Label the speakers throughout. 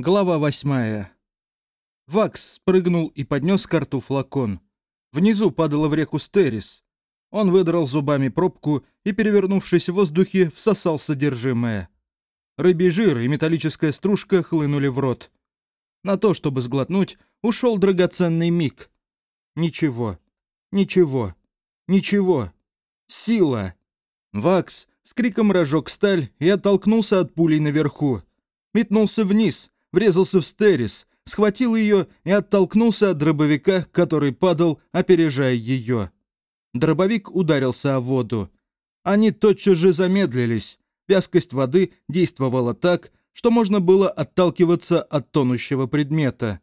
Speaker 1: Глава восьмая. Вакс спрыгнул и поднес к рту флакон. Внизу падала в реку Стерис. Он выдрал зубами пробку и, перевернувшись в воздухе, всосал содержимое. Рыбий жир и металлическая стружка хлынули в рот. На то, чтобы сглотнуть, ушел драгоценный миг. Ничего. Ничего. Ничего. Сила. Вакс с криком разжег сталь и оттолкнулся от пулей наверху. Метнулся вниз — врезался в Стерис, схватил ее и оттолкнулся от дробовика, который падал, опережая ее. Дробовик ударился о воду. Они тотчас же замедлились. Вязкость воды действовала так, что можно было отталкиваться от тонущего предмета.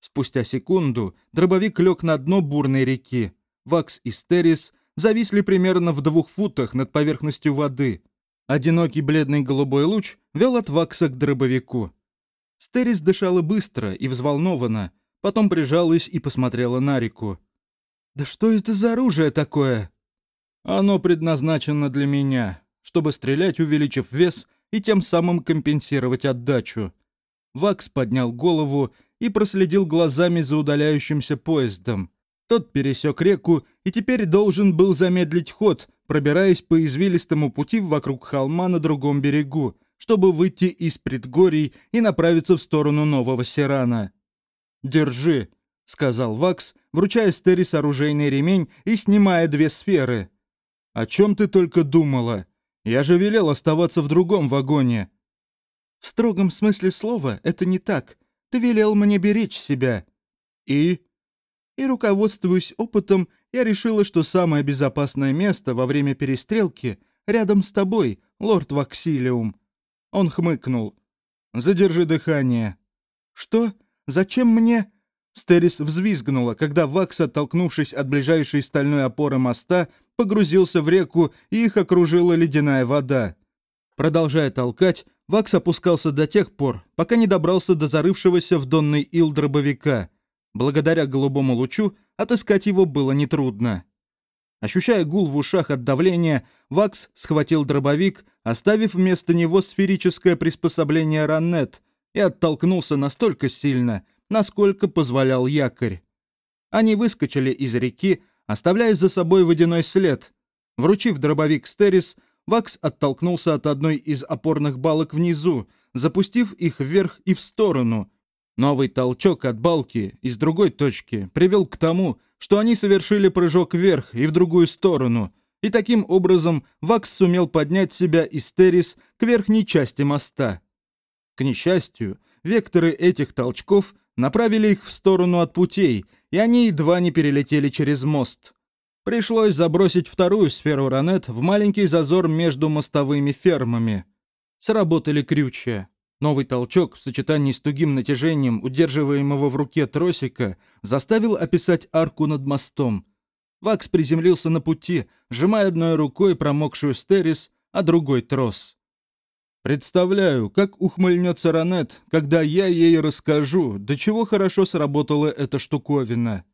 Speaker 1: Спустя секунду дробовик лег на дно бурной реки. Вакс и Стерис зависли примерно в двух футах над поверхностью воды. Одинокий бледный голубой луч вел от Вакса к дробовику. Стерис дышала быстро и взволнованно, потом прижалась и посмотрела на реку. «Да что это за оружие такое?» «Оно предназначено для меня, чтобы стрелять, увеличив вес и тем самым компенсировать отдачу». Вакс поднял голову и проследил глазами за удаляющимся поездом. Тот пересек реку и теперь должен был замедлить ход, пробираясь по извилистому пути вокруг холма на другом берегу, чтобы выйти из предгорий и направиться в сторону Нового Сирана. «Держи», — сказал Вакс, вручая Стерис оружейный ремень и снимая две сферы. «О чем ты только думала? Я же велел оставаться в другом вагоне». «В строгом смысле слова это не так. Ты велел мне беречь себя». «И?» «И, руководствуясь опытом, я решила, что самое безопасное место во время перестрелки рядом с тобой, лорд Ваксилиум. Он хмыкнул. «Задержи дыхание». «Что? Зачем мне?» Стерис взвизгнула, когда Вакс, оттолкнувшись от ближайшей стальной опоры моста, погрузился в реку, и их окружила ледяная вода. Продолжая толкать, Вакс опускался до тех пор, пока не добрался до зарывшегося в донный ил дробовика. Благодаря голубому лучу отыскать его было нетрудно. Ощущая гул в ушах от давления, Вакс схватил дробовик, оставив вместо него сферическое приспособление Раннет, и оттолкнулся настолько сильно, насколько позволял якорь. Они выскочили из реки, оставляя за собой водяной след. Вручив дробовик Стерис, Вакс оттолкнулся от одной из опорных балок внизу, запустив их вверх и в сторону. Новый толчок от балки из другой точки привел к тому, что они совершили прыжок вверх и в другую сторону, и таким образом Вакс сумел поднять себя из Террис к верхней части моста. К несчастью, векторы этих толчков направили их в сторону от путей, и они едва не перелетели через мост. Пришлось забросить вторую сферу Ранет в маленький зазор между мостовыми фермами. Сработали крючья. Новый толчок в сочетании с тугим натяжением удерживаемого в руке тросика заставил описать арку над мостом. Вакс приземлился на пути, сжимая одной рукой промокшую стерис, а другой трос. Представляю, как ухмыльнется Ранет, когда я ей расскажу, до чего хорошо сработала эта штуковина.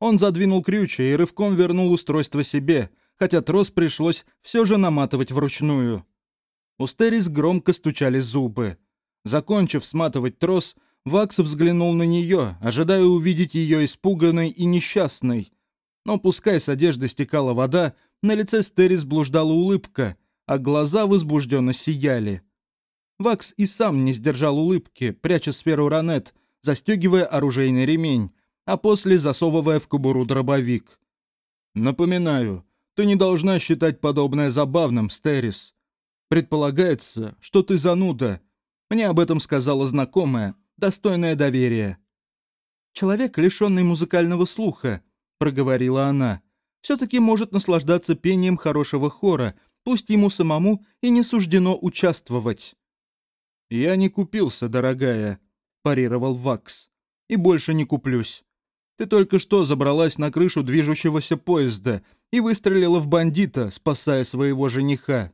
Speaker 1: Он задвинул крючья и рывком вернул устройство себе, хотя трос пришлось все же наматывать вручную. У Стерис громко стучали зубы. Закончив сматывать трос, Вакс взглянул на нее, ожидая увидеть ее испуганной и несчастной. Но пускай с одежды стекала вода, на лице Стерис блуждала улыбка, а глаза возбужденно сияли. Вакс и сам не сдержал улыбки, пряча сферу ранет, застегивая оружейный ремень, а после засовывая в кобуру дробовик. «Напоминаю, ты не должна считать подобное забавным, Стерис. Предполагается, что ты зануда, мне об этом сказала знакомая, достойная доверия. «Человек, лишенный музыкального слуха», — проговорила она, «все-таки может наслаждаться пением хорошего хора, пусть ему самому и не суждено участвовать». «Я не купился, дорогая», — парировал Вакс. «И больше не куплюсь. Ты только что забралась на крышу движущегося поезда и выстрелила в бандита, спасая своего жениха».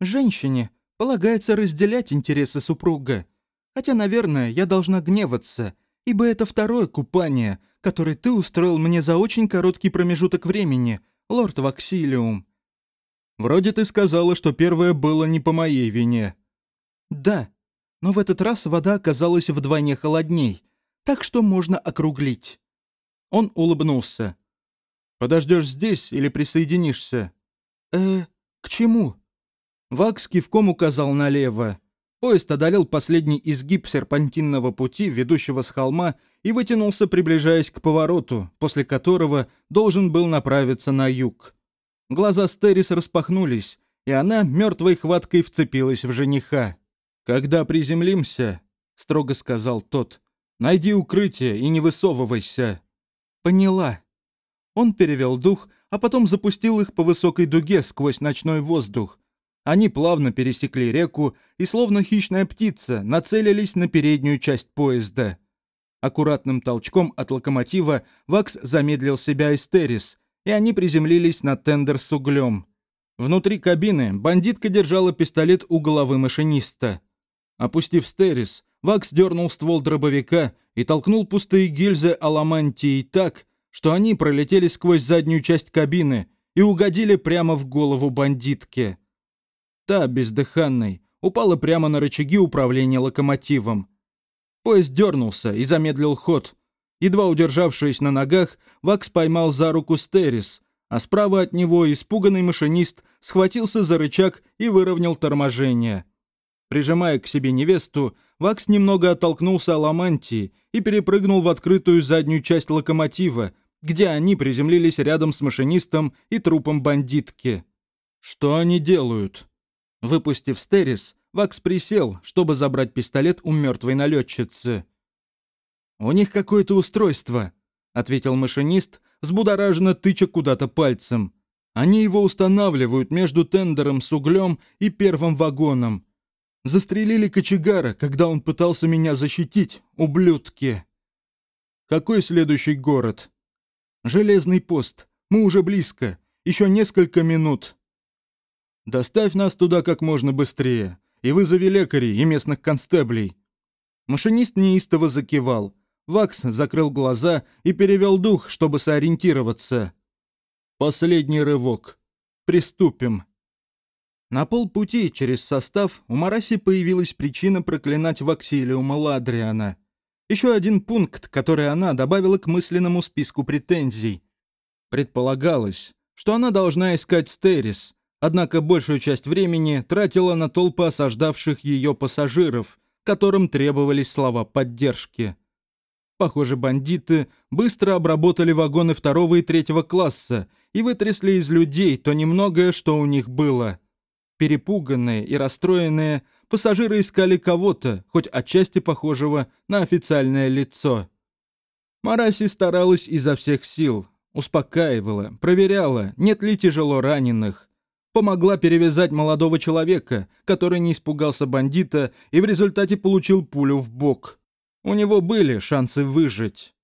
Speaker 1: «Женщине Полагается разделять интересы супруга. Хотя, наверное, я должна гневаться, ибо это второе купание, которое ты устроил мне за очень короткий промежуток времени, лорд Ваксилиум. Вроде ты сказала, что первое было не по моей вине. Да, но в этот раз вода оказалась вдвойне холодней, так что можно округлить». Он улыбнулся. «Подождешь здесь или присоединишься?» «Э, к чему?» Вакс кивком указал налево. Поезд одолел последний изгиб серпантинного пути, ведущего с холма, и вытянулся, приближаясь к повороту, после которого должен был направиться на юг. Глаза Стерис распахнулись, и она мертвой хваткой вцепилась в жениха. «Когда приземлимся», — строго сказал тот, — «найди укрытие и не высовывайся». «Поняла». Он перевел дух, а потом запустил их по высокой дуге сквозь ночной воздух, они плавно пересекли реку и, словно хищная птица, нацелились на переднюю часть поезда. Аккуратным толчком от локомотива Вакс замедлил себя и Стерис, и они приземлились на тендер с углем. Внутри кабины бандитка держала пистолет у головы машиниста. Опустив Стерис, Вакс дернул ствол дробовика и толкнул пустые гильзы аламантии так, что они пролетели сквозь заднюю часть кабины и угодили прямо в голову бандитке. Та, бездыханной, упала прямо на рычаги управления локомотивом. Поезд дернулся и замедлил ход. Едва удержавшись на ногах, Вакс поймал за руку Стерис, а справа от него испуганный машинист схватился за рычаг и выровнял торможение. Прижимая к себе невесту, Вакс немного оттолкнулся Аламантии и перепрыгнул в открытую заднюю часть локомотива, где они приземлились рядом с машинистом и трупом бандитки. «Что они делают?» Выпустив стерис, Вакс присел, чтобы забрать пистолет у мертвой налетчицы. «У них какое-то устройство», — ответил машинист, взбудораженно тыча куда-то пальцем. «Они его устанавливают между тендером с углем и первым вагоном. Застрелили кочегара, когда он пытался меня защитить, ублюдки». «Какой следующий город?» «Железный пост. Мы уже близко. Еще несколько минут». Доставь нас туда как можно быстрее и вызови лекарей и местных констеблей». Машинист неистово закивал. Вакс закрыл глаза и перевел дух, чтобы сориентироваться. «Последний рывок. Приступим». На полпути через состав у Мараси появилась причина проклинать Ваксилиума Ладриана. Еще один пункт, который она добавила к мысленному списку претензий. Предполагалось, что она должна искать Стерис, однако большую часть времени тратила на толпы осаждавших ее пассажиров, которым требовались слова поддержки. Похоже, бандиты быстро обработали вагоны второго и третьего класса и вытрясли из людей то немногое, что у них было. Перепуганные и расстроенные, пассажиры искали кого-то, хоть отчасти похожего на официальное лицо. Мараси старалась изо всех сил, успокаивала, проверяла, нет ли тяжело раненых, помогла перевязать молодого человека, который не испугался бандита и в результате получил пулю в бок. У него были шансы выжить.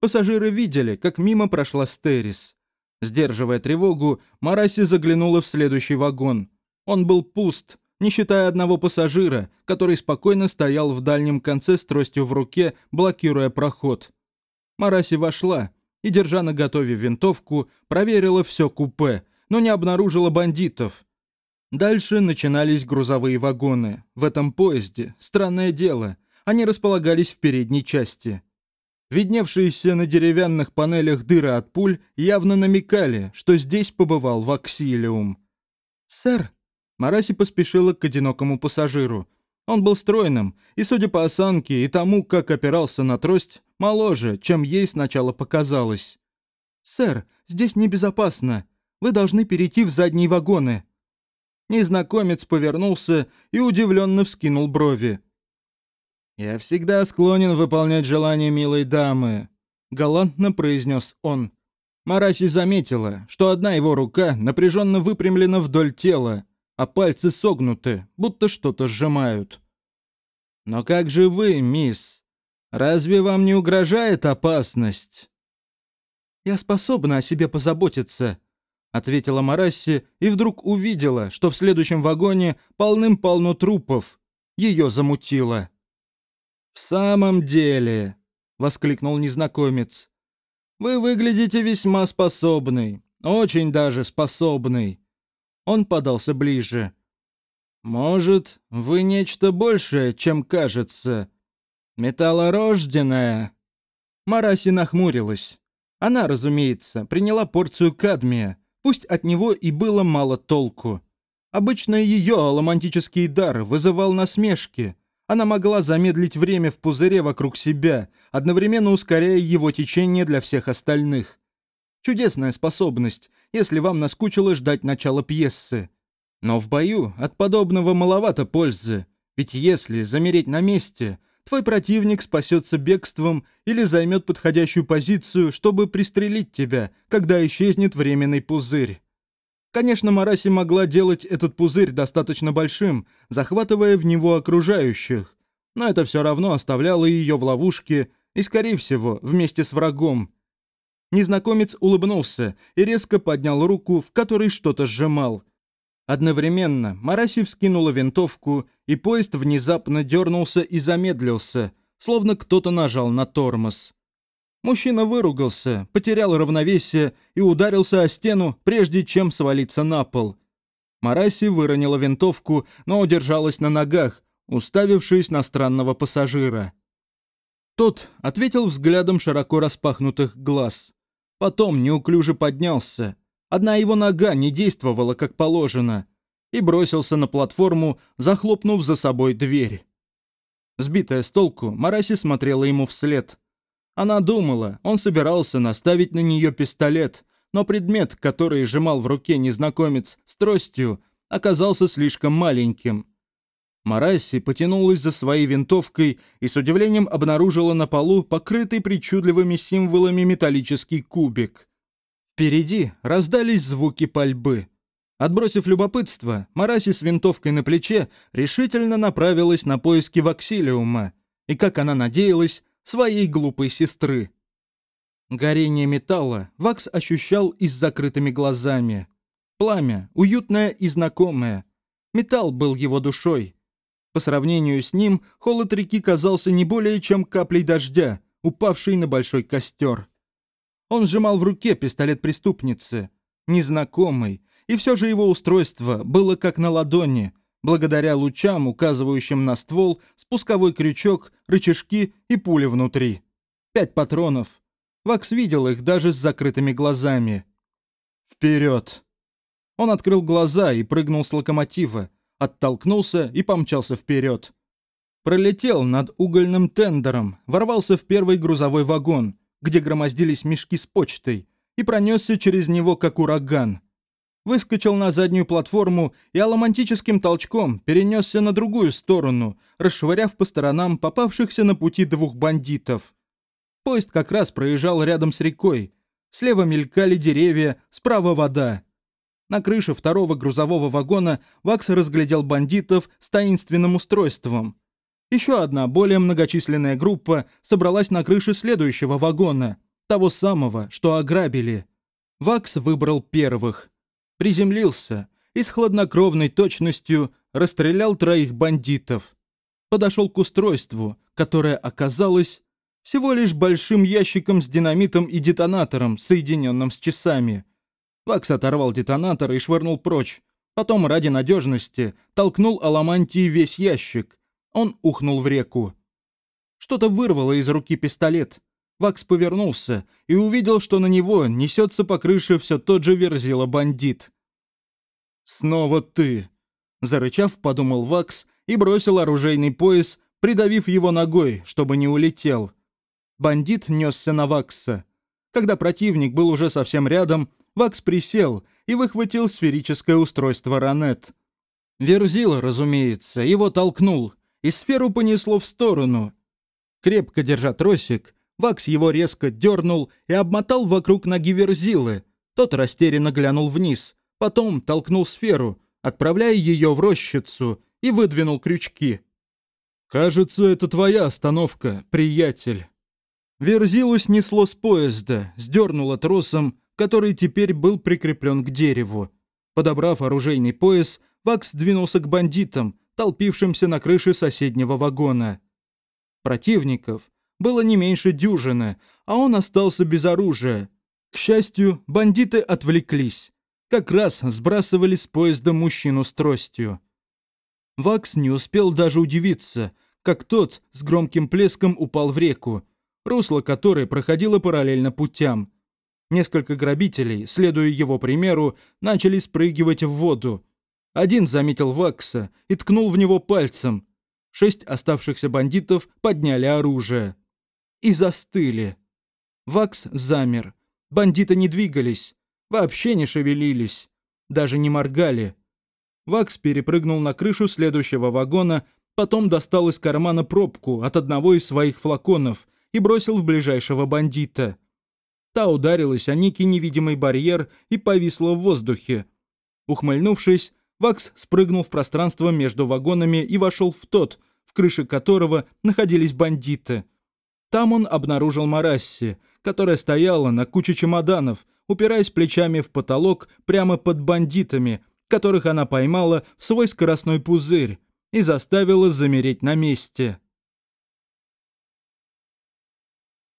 Speaker 1: Пассажиры видели, как мимо прошла Стерис. Сдерживая тревогу, Мараси заглянула в следующий вагон. Он был пуст, не считая одного пассажира, который спокойно стоял в дальнем конце с тростью в руке, блокируя проход. Мараси вошла и, держа на готове винтовку, проверила все купе, но не обнаружила бандитов. Дальше начинались грузовые вагоны. В этом поезде, странное дело, они располагались в передней части. Видневшиеся на деревянных панелях дыры от пуль явно намекали, что здесь побывал Ваксилиум. «Сэр!» Мараси поспешила к одинокому пассажиру. Он был стройным, и, судя по осанке и тому, как опирался на трость, моложе, чем ей сначала показалось. «Сэр, здесь небезопасно. Вы должны перейти в задние вагоны». Незнакомец повернулся и удивленно вскинул брови. «Я всегда склонен выполнять желания милой дамы», — галантно произнес он. Мараси заметила, что одна его рука напряженно выпрямлена вдоль тела, а пальцы согнуты, будто что-то сжимают. «Но как же вы, мисс? Разве вам не угрожает опасность?» «Я способна о себе позаботиться», — ответила Марасси и вдруг увидела, что в следующем вагоне полным-полно трупов. Ее замутило. «В самом деле», — воскликнул незнакомец, — «вы выглядите весьма способный, очень даже способный». Он подался ближе. Может, вы нечто большее, чем кажется. Металлорожденная. Мараси нахмурилась. Она, разумеется, приняла порцию кадмия, пусть от него и было мало толку. Обычно ее аламантический дар вызывал насмешки. Она могла замедлить время в пузыре вокруг себя, одновременно ускоряя его течение для всех остальных. Чудесная способность, если вам наскучило ждать начала пьесы. Но в бою от подобного маловато пользы, ведь если замереть на месте, твой противник спасется бегством или займет подходящую позицию, чтобы пристрелить тебя, когда исчезнет временный пузырь. Конечно, Мараси могла делать этот пузырь достаточно большим, захватывая в него окружающих, но это все равно оставляло ее в ловушке и, скорее всего, вместе с врагом. Незнакомец улыбнулся и резко поднял руку, в которой что-то сжимал. Одновременно Мараси вскинула винтовку, и поезд внезапно дернулся и замедлился, словно кто-то нажал на тормоз. Мужчина выругался, потерял равновесие и ударился о стену, прежде чем свалиться на пол. Мараси выронила винтовку, но удержалась на ногах, уставившись на странного пассажира. Тот ответил взглядом широко распахнутых глаз. Потом неуклюже поднялся. Одна его нога не действовала как положено. И бросился на платформу, захлопнув за собой дверь. Сбитая с толку, Мараси смотрела ему вслед. Она думала, он собирался наставить на нее пистолет, но предмет, который сжимал в руке незнакомец с тростью, оказался слишком маленьким. Мараси потянулась за своей винтовкой и с удивлением обнаружила на полу покрытый причудливыми символами металлический кубик. Впереди раздались звуки пальбы. Отбросив любопытство, Мараси с винтовкой на плече решительно направилась на поиски Ваксилиума и, как она надеялась, своей глупой сестры. Горение металла Вакс ощущал и с закрытыми глазами. Пламя, уютное и знакомое. Металл был его душой — по сравнению с ним, холод реки казался не более чем каплей дождя, упавшей на большой костер. Он сжимал в руке пистолет преступницы, незнакомый, и все же его устройство было как на ладони, благодаря лучам, указывающим на ствол, спусковой крючок, рычажки и пули внутри. Пять патронов. Вакс видел их даже с закрытыми глазами. «Вперед!» Он открыл глаза и прыгнул с локомотива, оттолкнулся и помчался вперед. Пролетел над угольным тендером, ворвался в первый грузовой вагон, где громоздились мешки с почтой, и пронесся через него, как ураган. Выскочил на заднюю платформу и аломантическим толчком перенесся на другую сторону, расшвыряв по сторонам попавшихся на пути двух бандитов. Поезд как раз проезжал рядом с рекой. Слева мелькали деревья, справа вода. На крыше второго грузового вагона Вакс разглядел бандитов с таинственным устройством. Еще одна, более многочисленная группа собралась на крыше следующего вагона, того самого, что ограбили. Вакс выбрал первых. Приземлился и с хладнокровной точностью расстрелял троих бандитов. Подошел к устройству, которое оказалось всего лишь большим ящиком с динамитом и детонатором, соединенным с часами – Вакс оторвал детонатор и швырнул прочь. Потом, ради надежности, толкнул Аламантии весь ящик. Он ухнул в реку. Что-то вырвало из руки пистолет. Вакс повернулся и увидел, что на него несется по крыше все тот же верзила-бандит. «Снова ты!» Зарычав, подумал Вакс и бросил оружейный пояс, придавив его ногой, чтобы не улетел. Бандит несся на Вакса. Когда противник был уже совсем рядом, Вакс присел и выхватил сферическое устройство Ранет. Верзила, разумеется, его толкнул, и сферу понесло в сторону. Крепко держа тросик, Вакс его резко дернул и обмотал вокруг ноги Верзилы. Тот растерянно глянул вниз, потом толкнул сферу, отправляя ее в рощицу, и выдвинул крючки. «Кажется, это твоя остановка, приятель». Верзилу снесло с поезда, сдернуло тросом который теперь был прикреплен к дереву. Подобрав оружейный пояс, Вакс двинулся к бандитам, толпившимся на крыше соседнего вагона. Противников было не меньше дюжины, а он остался без оружия. К счастью, бандиты отвлеклись. Как раз сбрасывали с поезда мужчину с тростью. Вакс не успел даже удивиться, как тот с громким плеском упал в реку, русло которой проходило параллельно путям. Несколько грабителей, следуя его примеру, начали спрыгивать в воду. Один заметил Вакса и ткнул в него пальцем. Шесть оставшихся бандитов подняли оружие. И застыли. Вакс замер. Бандиты не двигались, вообще не шевелились, даже не моргали. Вакс перепрыгнул на крышу следующего вагона, потом достал из кармана пробку от одного из своих флаконов и бросил в ближайшего бандита. Та ударилась о некий невидимый барьер и повисла в воздухе. Ухмыльнувшись, Вакс спрыгнул в пространство между вагонами и вошел в тот, в крыше которого находились бандиты. Там он обнаружил Марасси, которая стояла на куче чемоданов, упираясь плечами в потолок прямо под бандитами, которых она поймала в свой скоростной пузырь и заставила замереть на месте.